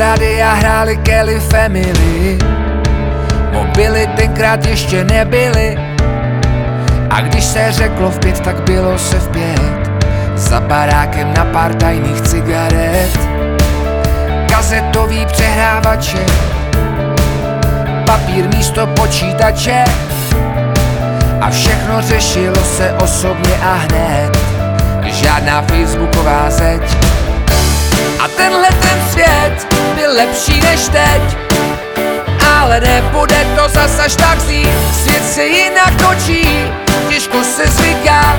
rádia hráli Kelly Family. Mobily tenkrát ještě nebyly. A když se řeklo v pět, tak bylo se v pět. Za barákem na pár tajných cigaret. Kazetový přehrávače. Papír místo počítače. A všechno řešilo se osobně a hned. Žádná facebooková zeď. A tenhle ten svět byl lepší než teď. Ale nebude to zas až tak zlý Svět se jinak točí, těžko se zvyká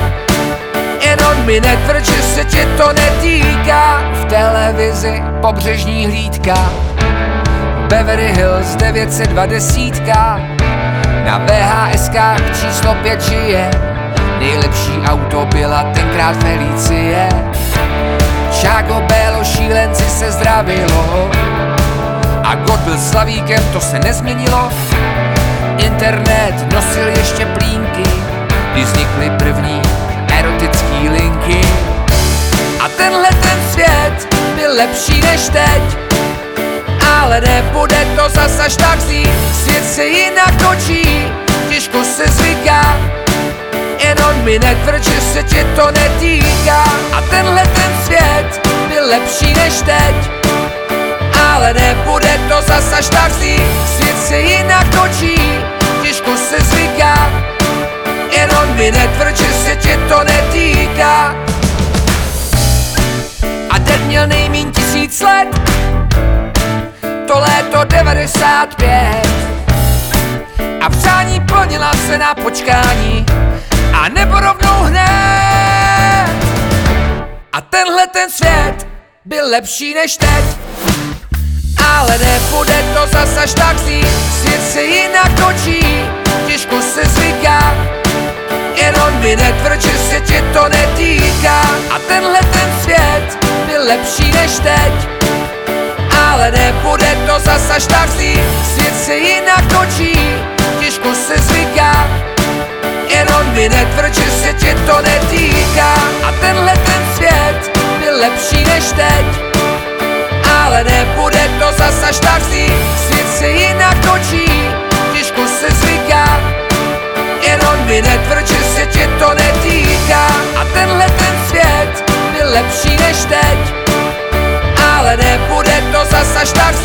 Jenom mi netvrd, že se tě to netýká. V televizi pobřežní hlídka Beverly Hills 920 Na VHSK číslo 5 žije. Nejlepší auto byla tenkrát Felicie. Čágo Bélo šílenci se zdravilo A God byl slavíkem, to se nezměnilo. Internet nosil ještě plínky Když vznikly první erotický linky. A tenhle ten svět byl lepší než teď Ale nebude to zas až tak zlý. Svět se jinak točí, těžko se zvyká Jenom mi netvrd, že se tě to netýká. A tenhle ten svět byl lepší než teď Ale nebude to zas až tak zlý. Svět se jinak točí, těžko se zvyká. Jenom mi netvrd, že se tě to netýká. A den měl nejmín tisíc let. To léto 95 A přání plnila se na počkání. A nebo rovnou hned. A tenhle ten svět byl lepší než teď ale nebude to zas až tak zlý. Svět se jinak točí, těžko se zvyká. Jenom mi netvrd, že se tě to netýká. A tenhle ten svět byl lepší než teď. Ale nebude to zas až tak zlý. Svět se jinak točí, těžko se zvyká. Jenom mi netvrd, že se tě to netýká. A tenhle ten svět byl lepší než teď ale nebude to zas až tak zlý. Svět se jinak točí, těžko se zvyká. Jenom mi netvrd, že se tě to netýká. A tenhle ten svět byl lepší než teď. Ale nebude to zas až tak Svět